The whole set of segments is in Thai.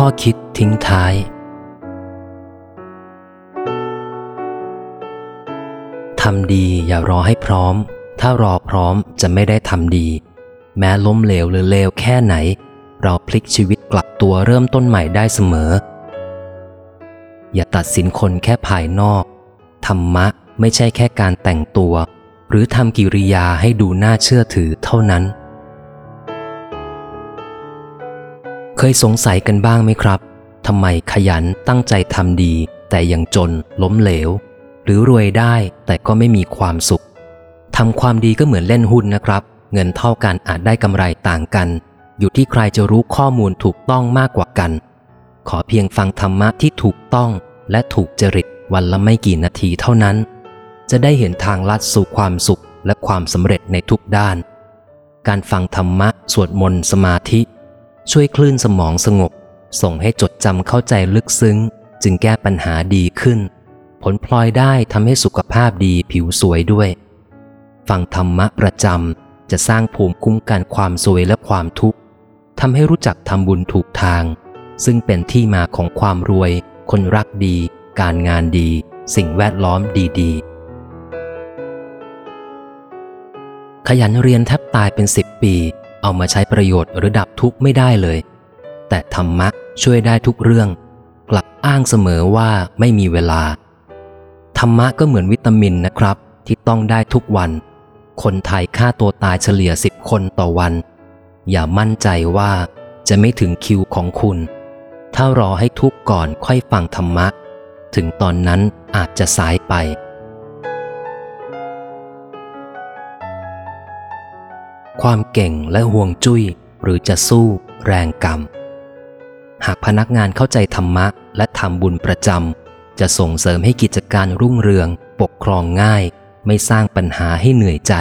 ข้อคิดทิ้งท้าย ทำดีอย่ารอให้พร้อม ถ้ารอพร้อมจะไม่ได้ทำดี แม้ล้มเหลวหรือเลวแค่ไหน เราพลิกชีวิตกลับตัวเริ่มต้นใหม่ได้เสมอ อย่าตัดสินคนแค่ภายนอก ธรรมะไม่ใช่แค่การแต่งตัว หรือทำกิริยาให้ดูน่าเชื่อถือเท่านั้น เคยสงสัยกันบ้างไหมครับ ทำไมขยันตั้งใจทำดี แต่ยังจนล้มเหลว หรือรวยได้แต่ก็ไม่มีความสุข ทำความดีก็เหมือนเล่นหุ้นนะครับ เงินเท่ากันอาจได้กำไรต่างกัน อยู่ที่ใครจะรู้ข้อมูลถูกต้องมากกว่ากัน ขอเพียงฟังธรรมะที่ถูกต้อง และถูกจริตวันละไม่กี่นาทีเท่านั้น จะได้เห็นทางลัดสู่ความสุขและความสำเร็จในทุกด้าน การฟังธรรมะ สวดมนต์สมาธิ ช่วยคลื่นสมองสงบ ส่งให้จดจำเข้าใจลึกซึ้ง จึงแก้ปัญหาดีขึ้น ผลพลอยได้ทำให้สุขภาพดีผิวสวยด้วย ฟังธรรมะประจำจะสร้างภูมิคุ้มกันความสวยและความทุกข์ทำให้รู้จักทำบุญถูกทาง ซึ่งเป็นที่มาของความรวย คนรักดี การงานดี สิ่งแวดล้อมดีๆ ขยันเรียนแทบตายเป็นสิบปี เอามาใช้ประโยชน์หรือดับทุกข์ไม่ได้เลย แต่ธรรมะช่วยได้ทุกเรื่อง กลับอ้างเสมอว่าไม่มีเวลา ธรรมะก็เหมือนวิตามินนะครับ ที่ต้องได้ทุกวัน คนไทยฆ่าตัวตายเฉลี่ยสิบคนต่อวัน อย่ามั่นใจว่าจะไม่ถึงคิวของคุณ ถ้ารอให้ทุกข์ก่อนค่อยฟังธรรมะ ถึงตอนนั้นอาจจะสายไป ความเก่งและห่วงจุ้ย หรือจะสู้แรงกรรม หากพนักงานเข้าใจธรรมะและทำบุญประจำจะส่งเสริมให้กิจการรุ่งเรือง ปกครองง่าย ไม่สร้างปัญหาให้เหนื่อยใจ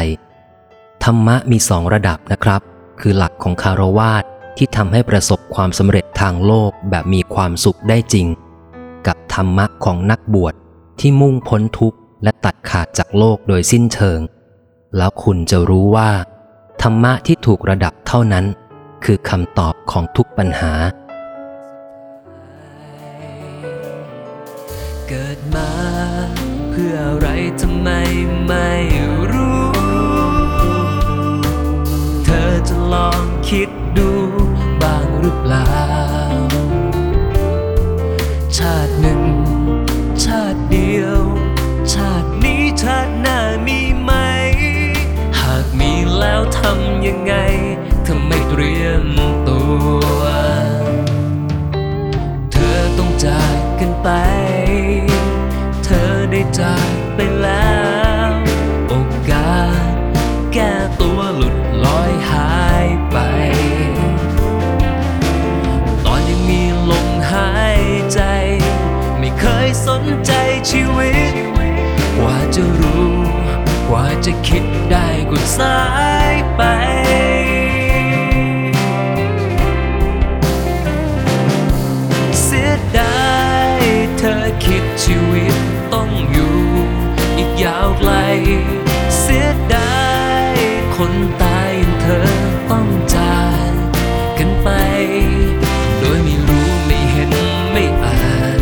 ธรรมะมีสองระดับนะครับ คือหลักของคารวาสที่ทำให้ประสบความสำเร็จทางโลกแบบมีความสุขได้จริง กับธรรมะของนักบวชที่มุ่งพ้นทุกข์และตัดขาดจากโลกโดยสิ้นเชิง แล้วคุณจะรู้ว่า ธรรมะที่ถูกระดับเท่านั้น คือคำตอบของทุกปัญหา เกิดมาเพื่ออะไรทำไมไม่รู้ เธอจะลองคิดดูบ้างหรือเปล่า ไปแล้ว โอกาสแก้ตัวหลุดลอยหายไป ตอนยังมีลมหายใจ ไม่เคยสนใจชีวิต กว่าจะรู้ กว่าจะคิดได้ก็สายไปเสียดายเธอคิดชีวิตต้องอยู่ ยาวไกล เสียดายคนตายอย่างเธอต้องจากกันไป โดยไม่รู้ไม่เห็นไม่อ่าน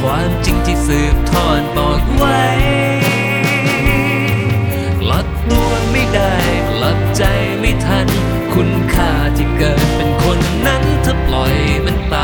ความจริงที่สืบทอดบอกไว้กลับดวงไม่ได้กลับใจไม่ทัน คุณค่าที่เกิดเป็นคนนั้นถ้าปล่อยมันไป